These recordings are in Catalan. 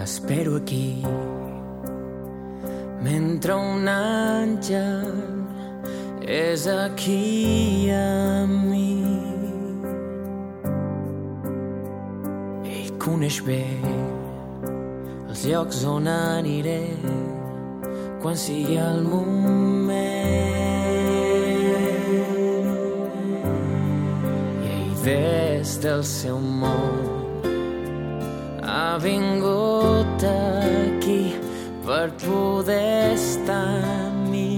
Espero aquí mentre un àngel és aquí amb mi. Ell coneix bé els llocs on aniré quan sigui el moment. I ell des del seu món vingut aquí per poder estar amb mi.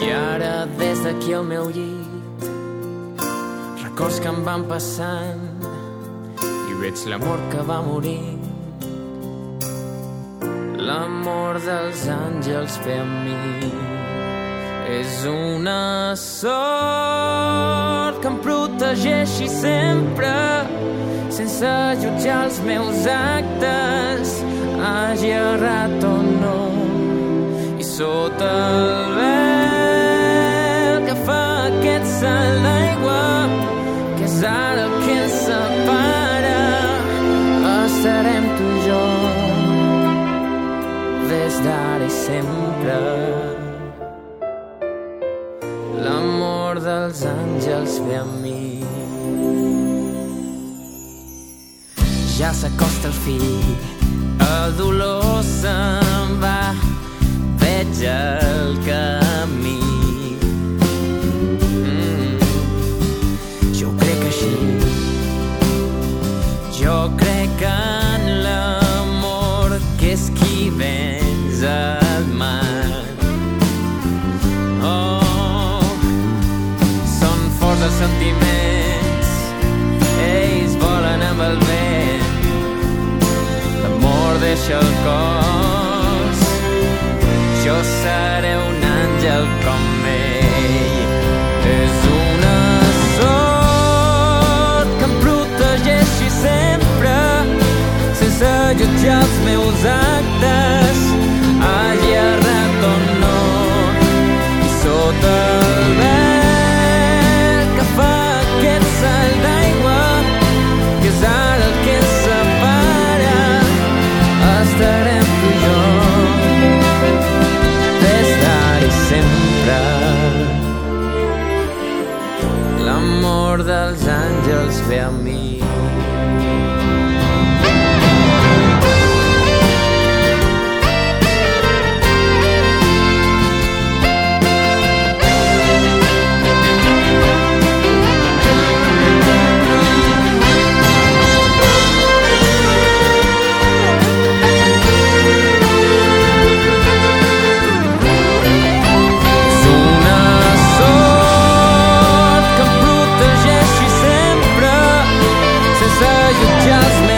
I ara, des d'aquí al meu llit, records que em van passant i veig l'amor que va morir. L'amor dels àngels ve amb mi. És una sort que em protegeixi sempre sense jutjar els meus actes hagi errat o no. I sota el dels àngels ve amb mi. Ja s'acosta el fi, el dolor se'n va, veig el camí. Mm. Jo crec així, jo crec en sentiments, ells volen amb el vent. L'amor deixa el cos, jo seré un àngel com ell. És una sort que em protegeixi sempre, sense jutjar els meus actes, l'amor dels àngels ve a mi just